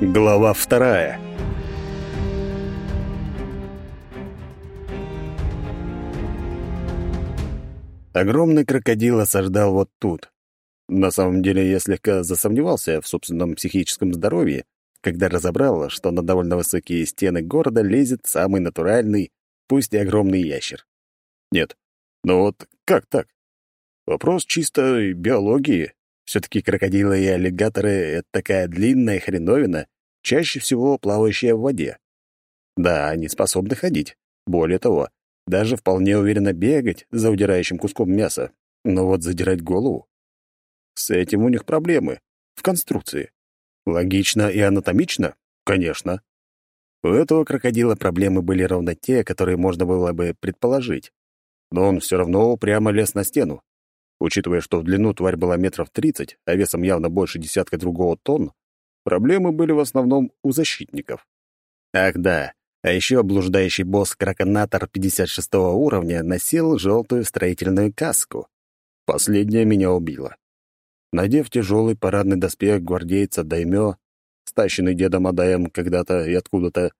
Глава вторая. Огромный крокодил осаждал вот тут. На самом деле, я слегка засомневался в собственном психическом здоровье, когда разобрал, что на довольно высокие стены города лезет самый натуральный, пусть и огромный ящер. Нет, ну вот как так? Вопрос чисто биологии. Все-таки крокодилы и аллигаторы — это такая длинная хреновина, чаще всего плавающая в воде. Да, они способны ходить. Более того, даже вполне уверенно бегать за удирающим куском мяса. Но вот задирать голову... С этим у них проблемы. В конструкции. Логично и анатомично? Конечно. У этого крокодила проблемы были ровно те, которые можно было бы предположить. Но он все равно упрямо лез на стену. Учитывая, что в длину тварь была метров тридцать, а весом явно больше десятка другого тонн, проблемы были в основном у защитников. Ах да, а еще блуждающий босс Краконатор 56 уровня носил желтую строительную каску. Последняя меня убила. Надев тяжелый парадный доспех гвардейца Даймё, стащенный дедом Адаем когда-то и откуда-то,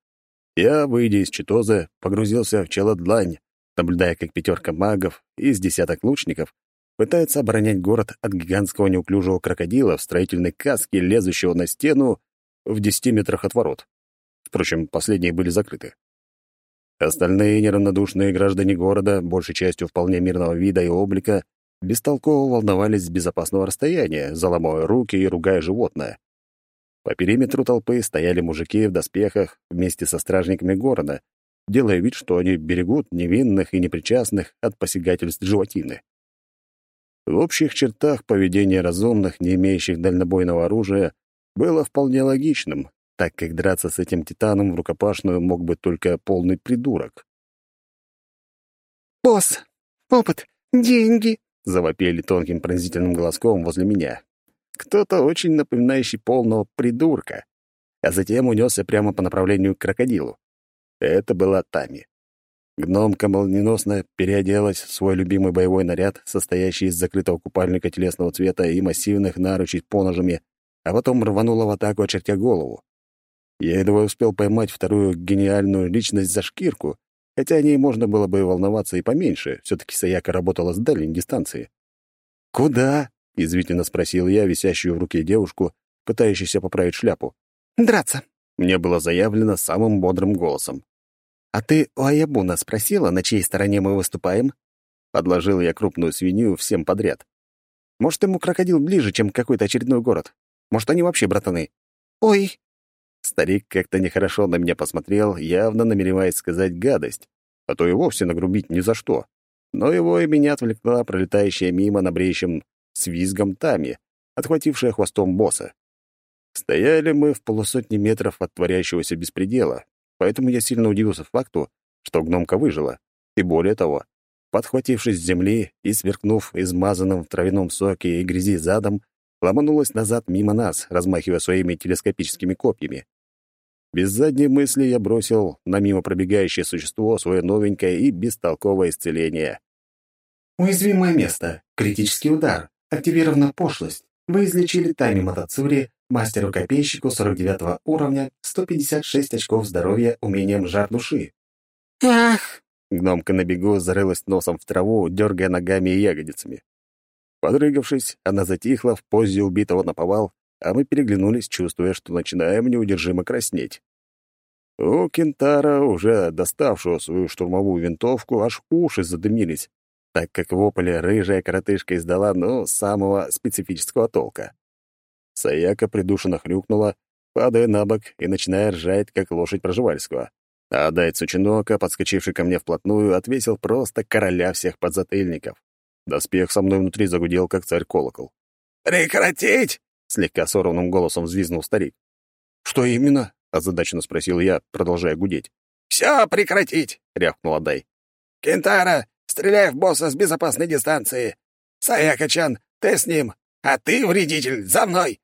я, выйдя из Читозы, погрузился в челодлань, наблюдая, как пятерка магов из десяток лучников пытается оборонять город от гигантского неуклюжего крокодила в строительной каске, лезущего на стену в десяти метрах от ворот. Впрочем, последние были закрыты. Остальные неравнодушные граждане города, большей частью вполне мирного вида и облика, бестолково волновались с безопасного расстояния, заломая руки и ругая животное. По периметру толпы стояли мужики в доспехах вместе со стражниками города, делая вид, что они берегут невинных и непричастных от посягательств животины. В общих чертах поведение разумных, не имеющих дальнобойного оружия, было вполне логичным, так как драться с этим титаном в рукопашную мог бы только полный придурок. «Босс! Опыт! Деньги!» — завопели тонким пронзительным голоском возле меня. Кто-то очень напоминающий полного придурка, а затем унесся прямо по направлению к крокодилу. Это была Тами. Гномка молниеносно переоделась в свой любимый боевой наряд, состоящий из закрытого купальника телесного цвета и массивных наручей поножами, а потом рванула в атаку, очертя голову. Я едва успел поймать вторую гениальную личность за шкирку, хотя о ней можно было бы волноваться и поменьше, все-таки Саяка работала с дальней дистанции. «Куда?» — извительно спросил я висящую в руке девушку, пытающуюся поправить шляпу. «Драться!» — мне было заявлено самым бодрым голосом. «А ты у Аябуна спросила, на чьей стороне мы выступаем?» Подложил я крупную свинью всем подряд. «Может, ему крокодил ближе, чем какой-то очередной город? Может, они вообще братаны?» «Ой!» Старик как-то нехорошо на меня посмотрел, явно намереваясь сказать гадость, а то и вовсе нагрубить ни за что. Но его и меня отвлекла пролетающая мимо на бреющем с визгом Тами, отхватившая хвостом босса. Стояли мы в полусотни метров от творящегося беспредела, поэтому я сильно удивился факту, что гномка выжила. И более того, подхватившись с земли и сверкнув измазанным в травяном соке и грязи задом, ломанулась назад мимо нас, размахивая своими телескопическими копьями. Без задней мысли я бросил на мимо пробегающее существо свое новенькое и бестолковое исцеление. Уязвимое место. Критический удар. Активирована пошлость. Вы излечили Тайми Мотоцури, мастеру-копейщику 49 уровня, 156 очков здоровья умением жар души. «Ах!» Гномка на бегу зарылась носом в траву, дергая ногами и ягодицами. Подрыгавшись, она затихла в позе убитого наповал, а мы переглянулись, чувствуя, что начинаем неудержимо краснеть. У Кентара, уже доставшего свою штурмовую винтовку, аж уши задымились, так как вопль рыжая коротышка издала, ну, самого специфического толка. Саяка придушенно хрюкнула, падая на бок и начиная ржать, как лошадь Проживальского. А Дай Цучинока, подскочивший ко мне вплотную, отвесил просто короля всех подзатыльников. Доспех со мной внутри загудел, как царь-колокол. «Прекратить!» — слегка сорванным голосом взвизнул старик. «Что именно?» — озадаченно спросил я, продолжая гудеть. «Все прекратить!» — рявкнула Дай. «Кентара, стреляй в босса с безопасной дистанции! Саяка-чан, ты с ним, а ты, вредитель, за мной!»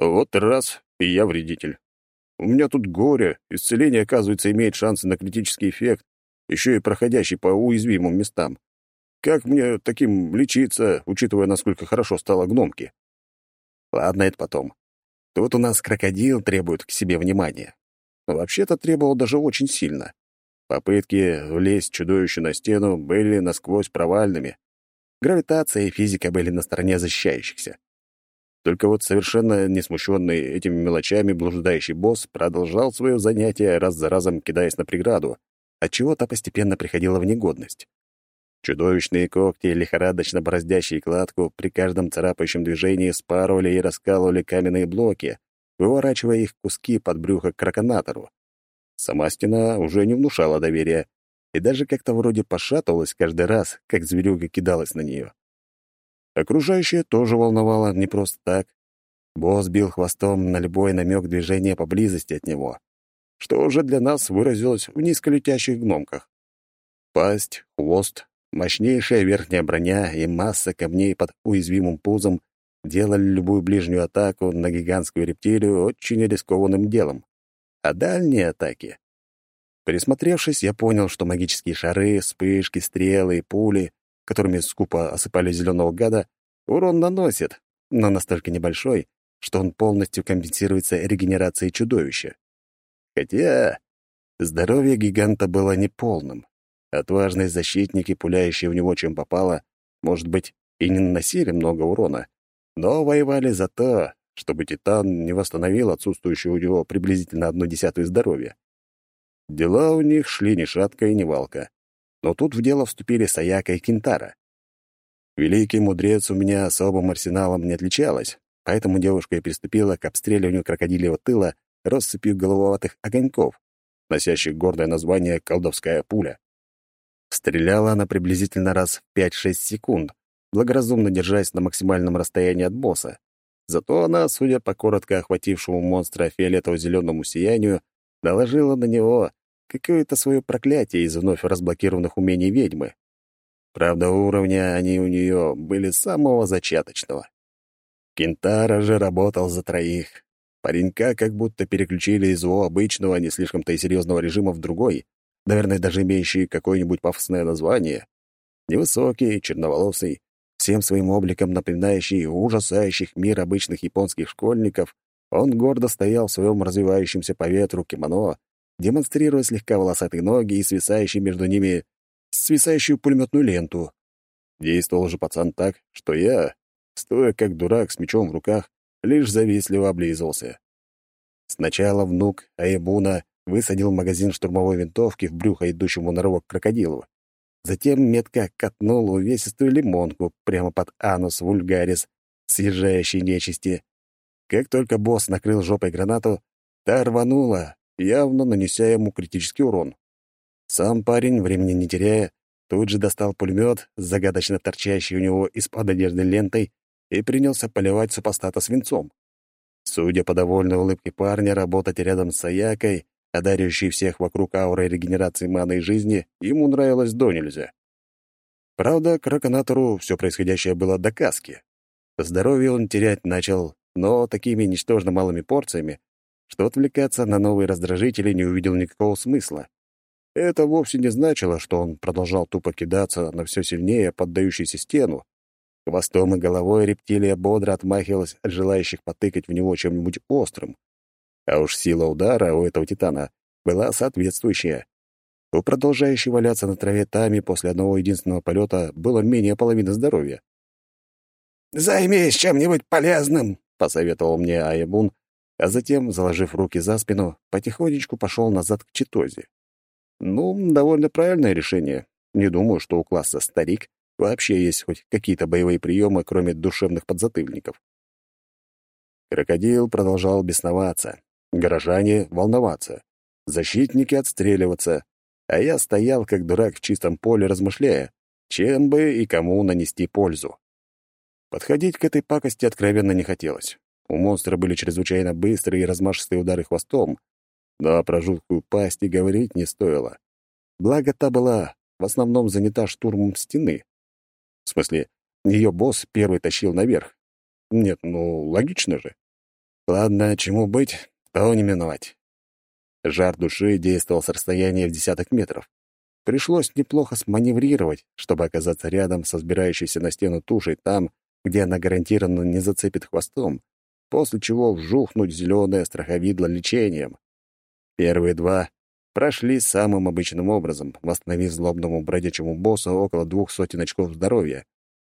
Вот раз, и я вредитель. У меня тут горе, исцеление, оказывается, имеет шансы на критический эффект, еще и проходящий по уязвимым местам. Как мне таким лечиться, учитывая, насколько хорошо стало гномки? Ладно, это потом. Тут у нас крокодил требует к себе внимания. Вообще-то требовал даже очень сильно. Попытки влезть чудовищу на стену были насквозь провальными. Гравитация и физика были на стороне защищающихся. Только вот совершенно не смущенный этими мелочами блуждающий босс продолжал свое занятие, раз за разом кидаясь на преграду, отчего та постепенно приходила в негодность. Чудовищные когти, лихорадочно бороздящие кладку, при каждом царапающем движении спарывали и раскалывали каменные блоки, выворачивая их куски под брюхо к краконатору. Сама стена уже не внушала доверия и даже как-то вроде пошатывалась каждый раз, как зверюга кидалась на нее. Окружающее тоже волновало не просто так. Босс бил хвостом на любой намек движения поблизости от него, что уже для нас выразилось в низколетящих гномках. Пасть, хвост, Мощнейшая верхняя броня и масса камней под уязвимым пузом делали любую ближнюю атаку на гигантскую рептилию очень рискованным делом. А дальние атаки... Присмотревшись, я понял, что магические шары, вспышки, стрелы и пули, которыми скупо осыпали зеленого гада, урон наносят, но настолько небольшой, что он полностью компенсируется регенерацией чудовища. Хотя здоровье гиганта было неполным. Отважные защитники, пуляющие в него чем попало, может быть, и не наносили много урона, но воевали за то, чтобы Титан не восстановил отсутствующее у него приблизительно одну десятую здоровья. Дела у них шли ни шатко и ни валко. Но тут в дело вступили Саяка и Кентара. Великий мудрец у меня особым арсеналом не отличалась, поэтому девушка и приступила к обстреливанию крокодилевого тыла россыпью голововатых огоньков, носящих гордое название «колдовская пуля». Стреляла она приблизительно раз в 5-6 секунд, благоразумно держась на максимальном расстоянии от босса. Зато она, судя по коротко охватившему монстра фиолетово-зеленому сиянию, наложила на него какое-то свое проклятие из вновь разблокированных умений ведьмы. Правда, уровня они у нее были самого зачаточного. Кентара же работал за троих. Паренька как будто переключили из его обычного, не слишком-то и серьезного режима в другой, наверное, даже имеющий какое-нибудь пафосное название. Невысокий, черноволосый, всем своим обликом напоминающий ужасающих мир обычных японских школьников, он гордо стоял в своем развивающемся по ветру кимоно, демонстрируя слегка волосатые ноги и свисающие между ними свисающую пулеметную ленту. Действовал же пацан так, что я, стоя как дурак с мечом в руках, лишь завистливо облизывался. Сначала внук Аебуна высадил магазин штурмовой винтовки в брюхо идущему на рывок крокодилу. Затем метко катнул увесистую лимонку прямо под анус вульгарис, съезжающей нечисти. Как только босс накрыл жопой гранату, та рванула, явно нанеся ему критический урон. Сам парень, времени не теряя, тут же достал пулемет, загадочно торчащий у него из-под одежды лентой, и принялся поливать супостата свинцом. Судя по довольной улыбке парня, работать рядом с Аякой одаривающий всех вокруг аурой регенерации маны и жизни, ему нравилось до нельзя. Правда, Краконатору все происходящее было до каски. Здоровье он терять начал, но такими ничтожно малыми порциями, что отвлекаться на новые раздражители не увидел никакого смысла. Это вовсе не значило, что он продолжал тупо кидаться на все сильнее поддающуюся стену. Хвостом и головой рептилия бодро отмахивалась от желающих потыкать в него чем-нибудь острым. А уж сила удара у этого титана была соответствующая. У продолжающей валяться на траве Тами после одного единственного полета было менее половины здоровья. «Займись чем-нибудь полезным», — посоветовал мне Аябун, а затем, заложив руки за спину, потихонечку пошел назад к Читозе. Ну, довольно правильное решение. Не думаю, что у класса «Старик» вообще есть хоть какие-то боевые приемы, кроме душевных подзатыльников. Крокодил продолжал бесноваться, горожане волноваться, защитники отстреливаться, а я стоял как дурак в чистом поле, размышляя, чем бы и кому нанести пользу. Подходить к этой пакости откровенно не хотелось. У монстра были чрезвычайно быстрые и размашистые удары хвостом, но про жуткую пасть и говорить не стоило. Благо, та была в основном занята штурмом стены. В смысле, ее босс первый тащил наверх. Нет, ну, логично же. Ладно, чему быть, то не миновать. Жар души действовал с расстояния в десяток метров. Пришлось неплохо сманеврировать, чтобы оказаться рядом со сбирающейся на стену тушей там, где она гарантированно не зацепит хвостом, после чего вжухнуть зеленое страховидло лечением. Первые два прошли самым обычным образом, восстановив злобному бродячему боссу около двух сотен очков здоровья,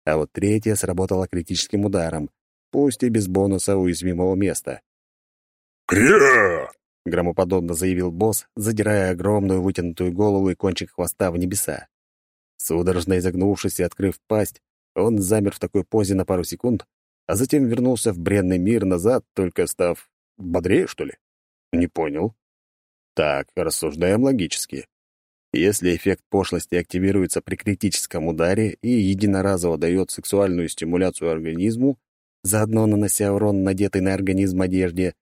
а вот третья сработала критическим ударом, пусть и без бонуса уязвимого места. «Кря!» — громоподобно заявил босс, задирая огромную вытянутую голову и кончик хвоста в небеса. Судорожно изогнувшись и открыв пасть, он замер в такой позе на пару секунд, а затем вернулся в бренный мир назад, только став бодрее, что ли? Не понял. Так, рассуждаем логически. Если эффект пошлости активируется при критическом ударе и единоразово дает сексуальную стимуляцию организму, заодно нанося урон надетой на организм одежде,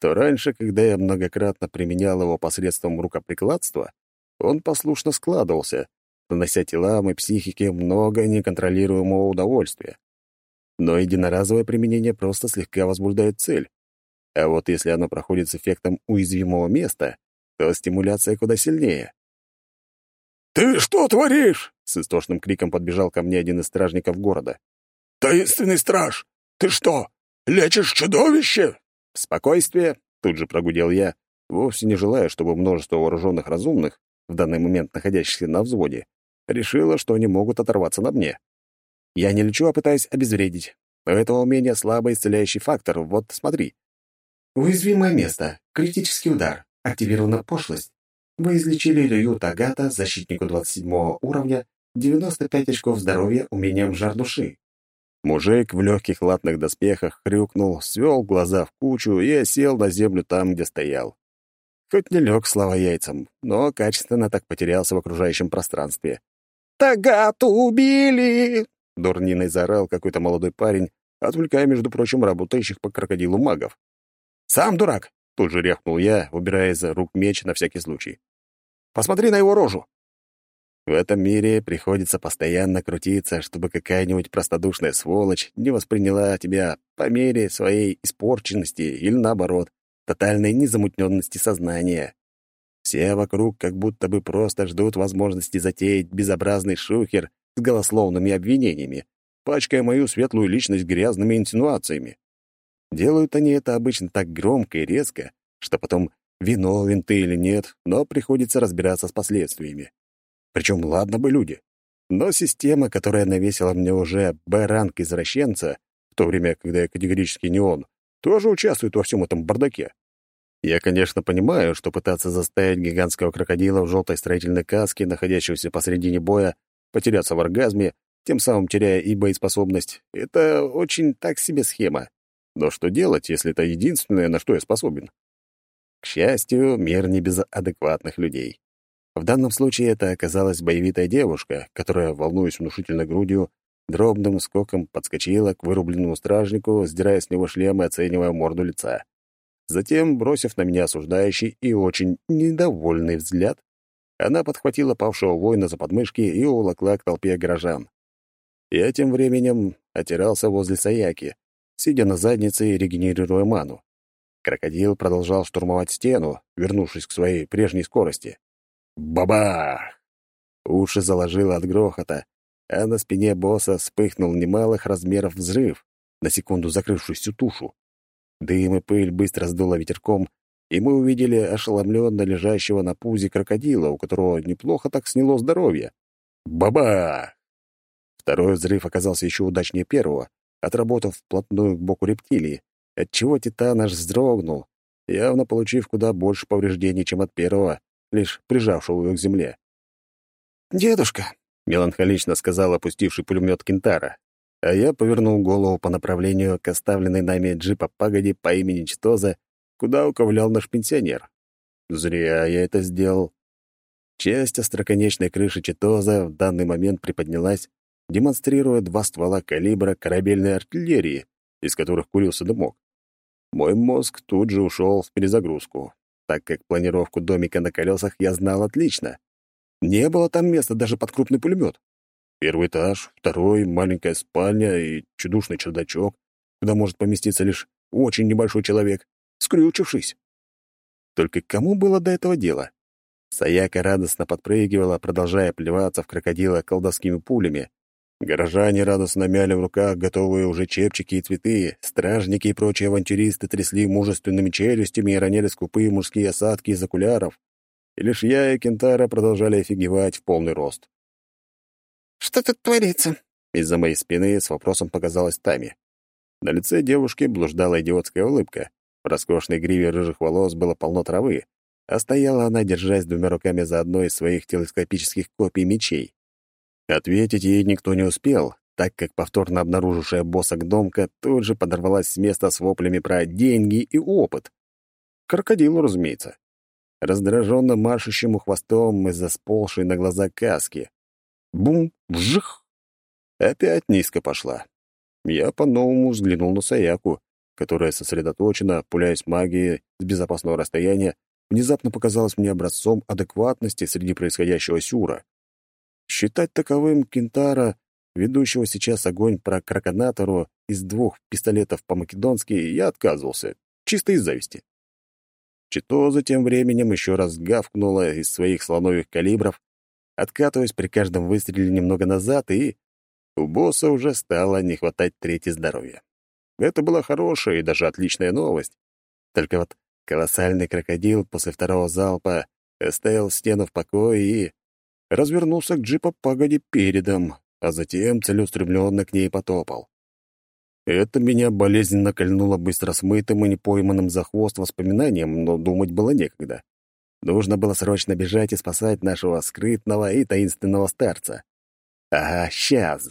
то раньше, когда я многократно применял его посредством рукоприкладства, он послушно складывался, нанося телам и психике много неконтролируемого удовольствия. Но единоразовое применение просто слегка возбуждает цель. А вот если оно проходит с эффектом уязвимого места, то стимуляция куда сильнее. «Ты что творишь?» — с истошным криком подбежал ко мне один из стражников города. «Таинственный страж! Ты что, лечишь чудовище?» «Спокойствие!» — тут же прогудел я, вовсе не желая, чтобы множество вооруженных разумных, в данный момент находящихся на взводе, решило, что они могут оторваться на мне. Я не лечу, а пытаюсь обезвредить. У этого умения слабый исцеляющий фактор, вот смотри. Уязвимое место. Критический удар. Активирована пошлость. Вы излечили Рyu Тагата, защитнику 27 уровня, 95 очков здоровья умением жар души. Мужик в легких латных доспехах хрюкнул, свел глаза в кучу и осел на землю там, где стоял. Хоть не лег слава яйцам, но качественно так потерялся в окружающем пространстве. «Тагату убили!» — дурниной заорал какой-то молодой парень, отвлекая, между прочим, работающих по крокодилу магов. «Сам дурак!» — тут же рявкнул я, убирая из рук меч на всякий случай. «Посмотри на его рожу!» В этом мире приходится постоянно крутиться, чтобы какая-нибудь простодушная сволочь не восприняла тебя по мере своей испорченности или, наоборот, тотальной незамутненности сознания. Все вокруг как будто бы просто ждут возможности затеять безобразный шухер с голословными обвинениями, пачкая мою светлую личность грязными инсинуациями. Делают они это обычно так громко и резко, что потом виновен ты или нет, но приходится разбираться с последствиями. Причем ладно бы люди. Но система, которая навесила мне уже Б-ранг извращенца, в то время, когда я категорически не он, тоже участвует во всем этом бардаке. Я, конечно, понимаю, что пытаться заставить гигантского крокодила в желтой строительной каске, находящегося посредине боя, потеряться в оргазме, тем самым теряя и боеспособность, это очень так себе схема. Но что делать, если это единственное, на что я способен? К счастью, мир не без адекватных людей. В данном случае это оказалась боевитая девушка, которая, волнуясь внушительной грудью, дробным скоком подскочила к вырубленному стражнику, сдирая с него шлем и оценивая морду лица. Затем, бросив на меня осуждающий и очень недовольный взгляд, она подхватила павшего воина за подмышки и уволокла к толпе горожан. Я тем временем отирался возле Саяки, сидя на заднице и регенерируя ману. Крокодил продолжал штурмовать стену, вернувшись к своей прежней скорости. Бабах! Уши заложило от грохота, а на спине босса вспыхнул немалых размеров взрыв, на секунду закрывший всю тушу. Дым и пыль быстро сдуло ветерком, и мы увидели ошеломленно лежащего на пузе крокодила, у которого неплохо так сняло здоровье. Баба! Второй взрыв оказался еще удачнее первого, отработав вплотную к боку рептилии, отчего титан аж вздрогнул, явно получив куда больше повреждений, чем от первого, лишь прижавшего его к земле. «Дедушка», — меланхолично сказал опустивший пулемет Кентара, а я повернул голову по направлению к оставленной нами джипа пагоди по имени Читоза, куда уковылял наш пенсионер. Зря я это сделал. Часть остроконечной крыши Читоза в данный момент приподнялась, демонстрируя два ствола калибра корабельной артиллерии, из которых курился дымок. Мой мозг тут же ушел в перезагрузку, так как планировку домика на колесах я знал отлично. Не было там места даже под крупный пулемет. Первый этаж, второй, маленькая спальня и чудушный чердачок, куда может поместиться лишь очень небольшой человек, скрючившись. Только кому было до этого дело? Саяка радостно подпрыгивала, продолжая плеваться в крокодила колдовскими пулями, Горожане радостно мяли в руках готовые уже чепчики и цветы, стражники и прочие авантюристы трясли мужественными челюстями и роняли скупые мужские осадки из окуляров. И лишь я и Кентара продолжали офигевать в полный рост. «Что тут творится?» Из-за моей спины с вопросом показалась Тами. На лице девушки блуждала идиотская улыбка. В роскошной гриве рыжих волос было полно травы, а стояла она, держась двумя руками за одной из своих телескопических копий мечей. Ответить ей никто не успел, так как повторно обнаружившая босса гномка тут же подорвалась с места с воплями про деньги и опыт. Крокодилу, разумеется. Раздраженно маршущему хвостом из-за сползшей на глаза каски. Бум! Вжих! Опять низко пошла. Я по-новому взглянул на Саяку, которая сосредоточена, пуляясь магией с безопасного расстояния, внезапно показалась мне образцом адекватности среди происходящего сюра. Считать таковым Кентара, ведущего сейчас огонь про Краконатору из двух пистолетов по-македонски, я отказывался, чисто из зависти. Чито тем временем еще раз гавкнула из своих слоновых калибров, откатываясь при каждом выстреле немного назад, и у босса уже стало не хватать трети здоровья. Это была хорошая и даже отличная новость. Только вот колоссальный крокодил после второго залпа оставил стену в покое и развернулся к джипа погоди передом, а затем целеустремленно к ней потопал. Это меня болезненно кольнуло быстро смытым и непойманным за хвост воспоминанием, но думать было некогда. Нужно было срочно бежать и спасать нашего скрытного и таинственного старца. Ага, сейчас.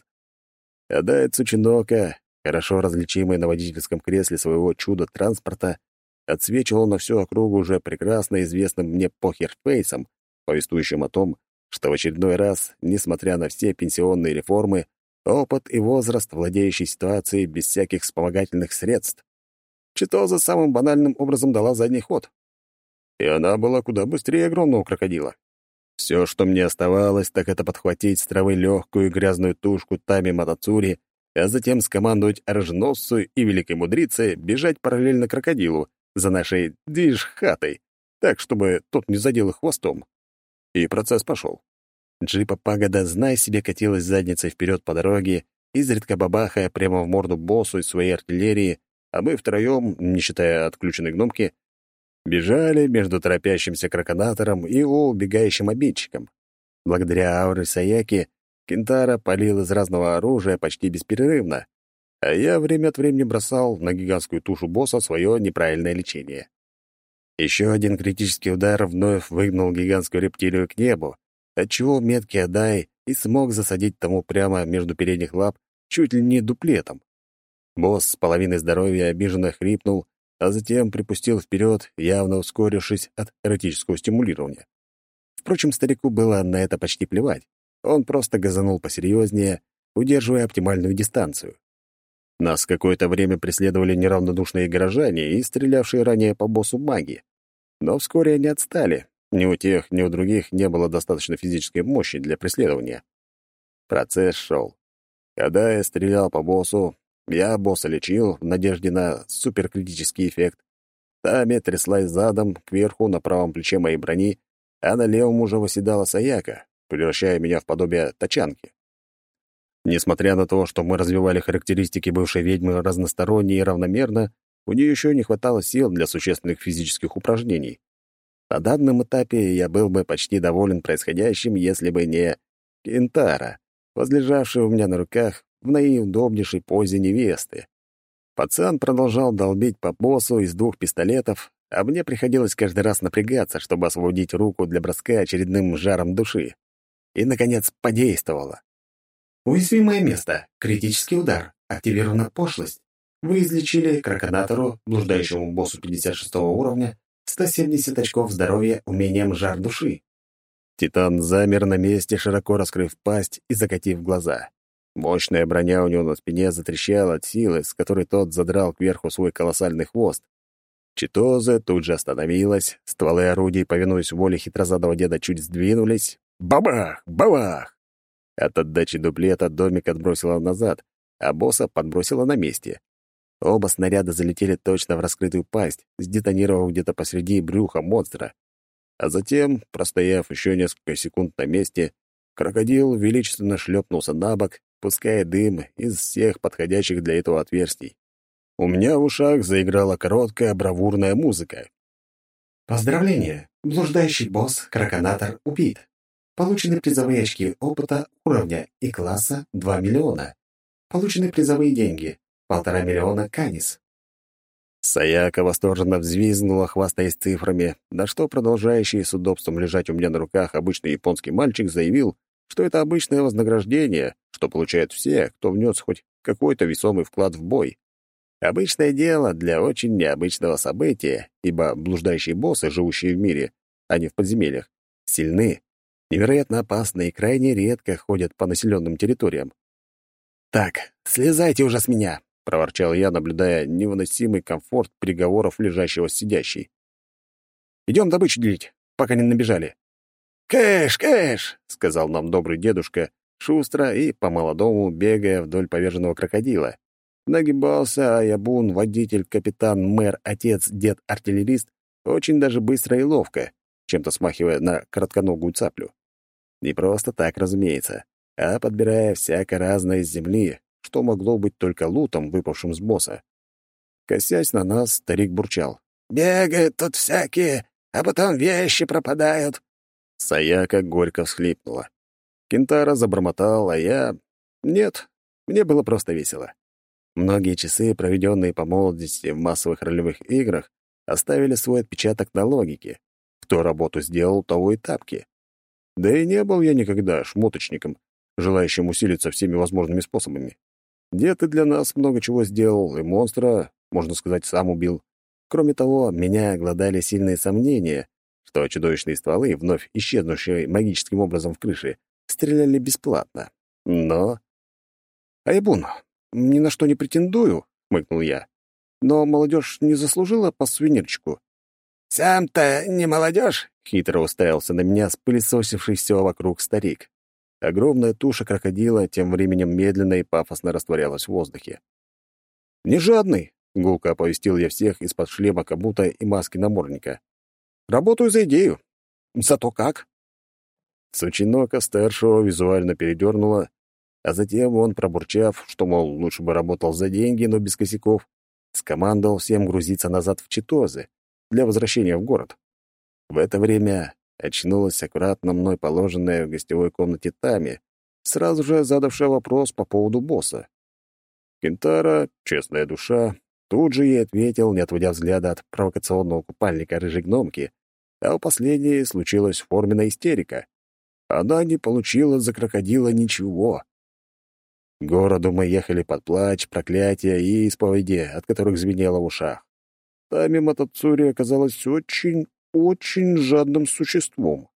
Адая Цучинока, хорошо различимый на водительском кресле своего чуда-транспорта, отсвечивал на всю округу уже прекрасно известным мне похерфейсом, повествующим о том, что в очередной раз, несмотря на все пенсионные реформы, опыт и возраст, владеющий ситуацией без всяких вспомогательных средств, Читоза самым банальным образом дала задний ход. И она была куда быстрее огромного крокодила. Все, что мне оставалось, так это подхватить с травы легкую и грязную тушку Тами Матацури, а затем скомандовать оруженосцу и великой мудрице бежать параллельно крокодилу за нашей движ-хатой, так, чтобы тот не задел их хвостом. И процесс пошел. Джипа Пагода, зная себе, катилась задницей вперед по дороге, изредка бабахая прямо в морду боссу из своей артиллерии, а мы втроем, не считая отключенной гномки, бежали между торопящимся кроконатором и убегающим обидчиком. Благодаря ауре Саяки Кентара палил из разного оружия почти бесперерывно, а я время от времени бросал на гигантскую тушу босса свое неправильное лечение. Еще один критический удар вновь выгнал гигантскую рептилию к небу, отчего меткий Адай и смог засадить тому прямо между передних лап чуть ли не дуплетом. Босс с половиной здоровья обиженно хрипнул, а затем припустил вперед, явно ускорившись от эротического стимулирования. Впрочем, старику было на это почти плевать. Он просто газанул посерьезнее, удерживая оптимальную дистанцию. Нас какое-то время преследовали неравнодушные горожане и стрелявшие ранее по боссу маги. Но вскоре они отстали. Ни у тех, ни у других не было достаточно физической мощи для преследования. Процесс шел. Когда я стрелял по боссу, я босса лечил в надежде на суперкритический эффект. Тами тряслась задом кверху на правом плече моей брони, а на левом уже восседала Саяка, превращая меня в подобие тачанки. Несмотря на то, что мы развивали характеристики бывшей ведьмы разносторонне и равномерно, у нее еще не хватало сил для существенных физических упражнений. На данном этапе я был бы почти доволен происходящим, если бы не Кентара, возлежавший у меня на руках в наиудобнейшей позе невесты. Пацан продолжал долбить по боссу из двух пистолетов, а мне приходилось каждый раз напрягаться, чтобы освободить руку для броска очередным жаром души. И, наконец, подействовало. Уязвимое место. Критический удар. Активирована пошлость. Вы излечили кроконатору, блуждающему боссу 56 уровня, 170 очков здоровья умением жар души. Титан замер на месте, широко раскрыв пасть и закатив глаза. Мощная броня у него на спине затрещала от силы, с которой тот задрал кверху свой колоссальный хвост. Читоза тут же остановилась, стволы орудий, повинуясь воле хитрозадого деда, чуть сдвинулись. Бабах! Бабах! От отдачи дуплета домик отбросило назад, а босса подбросило на месте. Оба снаряда залетели точно в раскрытую пасть, сдетонировав где-то посреди брюха монстра. А затем, простояв еще несколько секунд на месте, крокодил величественно шлепнулся на бок пуская дым из всех подходящих для этого отверстий. У меня в ушах заиграла короткая бравурная музыка. Поздравления! Блуждающий босс Краконатор убит. Получены призовые очки опыта уровня и класса 2 миллиона. Получены призовые деньги полтора миллиона канис. Саяка восторженно взвизгнула, хвастаясь цифрами, на что продолжающий с удобством лежать у меня на руках обычный японский мальчик заявил, что это обычное вознаграждение, что получают все, кто внес хоть какой-то весомый вклад в бой. Обычное дело для очень необычного события, ибо блуждающие боссы, живущие в мире, а не в подземельях, сильны, невероятно опасны и крайне редко ходят по населенным территориям. «Так, слезайте уже с меня!» — проворчал я, наблюдая невыносимый комфорт переговоров лежащего с сидящей. «Идем добычу делить, пока не набежали». «Кэш, кэш!» — сказал нам добрый дедушка, шустро и по-молодому бегая вдоль поверженного крокодила. Нагибался Аябун, водитель, капитан, мэр, отец, дед, артиллерист, очень даже быстро и ловко, чем-то смахивая на коротконогую цаплю. Не просто так, разумеется, а подбирая всяко разное из земли, что могло быть только лутом, выпавшим с босса. Косясь на нас, старик бурчал. «Бегают тут всякие, а потом вещи пропадают. Саяка горько всхлипнула. Кентара забормотал, а я... Нет, мне было просто весело. Многие часы, проведенные по молодости в массовых ролевых играх, оставили свой отпечаток на логике. Кто работу сделал, того и тапки. Да и не был я никогда шмоточником, желающим усилиться всеми возможными способами. Дед и для нас много чего сделал, и монстра, можно сказать, сам убил. Кроме того, меня гладали сильные сомнения, что чудовищные стволы, вновь исчезнувшие магическим образом в крыше, стреляли бесплатно. Но... «Айбун, ни на что не претендую», — хмыкнул я. «Но молодежь не заслужила по сувенирчику». «Сам-то не молодежь?» — хитро уставился на меня спылесосивший все вокруг старик. Огромная туша крокодила тем временем медленно и пафосно растворялась в воздухе. «Не жадный!» — гулко оповестил я всех из-под шлема кабута и маски намордника. Работаю за идею. Зато как? Сучинока старшего визуально передернула, а затем он, пробурчав, что, мол, лучше бы работал за деньги, но без косяков, скомандовал всем грузиться назад в Читозы для возвращения в город. В это время очнулась аккуратно мной положенная в гостевой комнате Тами, сразу же задавшая вопрос по поводу босса. Кентара, честная душа, тут же ей ответил, не отводя взгляда от провокационного купальника рыжей гномки, а у последней случилась форменная истерика. Она не получила за крокодила ничего. К городу мы ехали под плач, проклятия и исповеди, от которых звенело в ушах. Тами Матацури оказалась очень, очень жадным существом.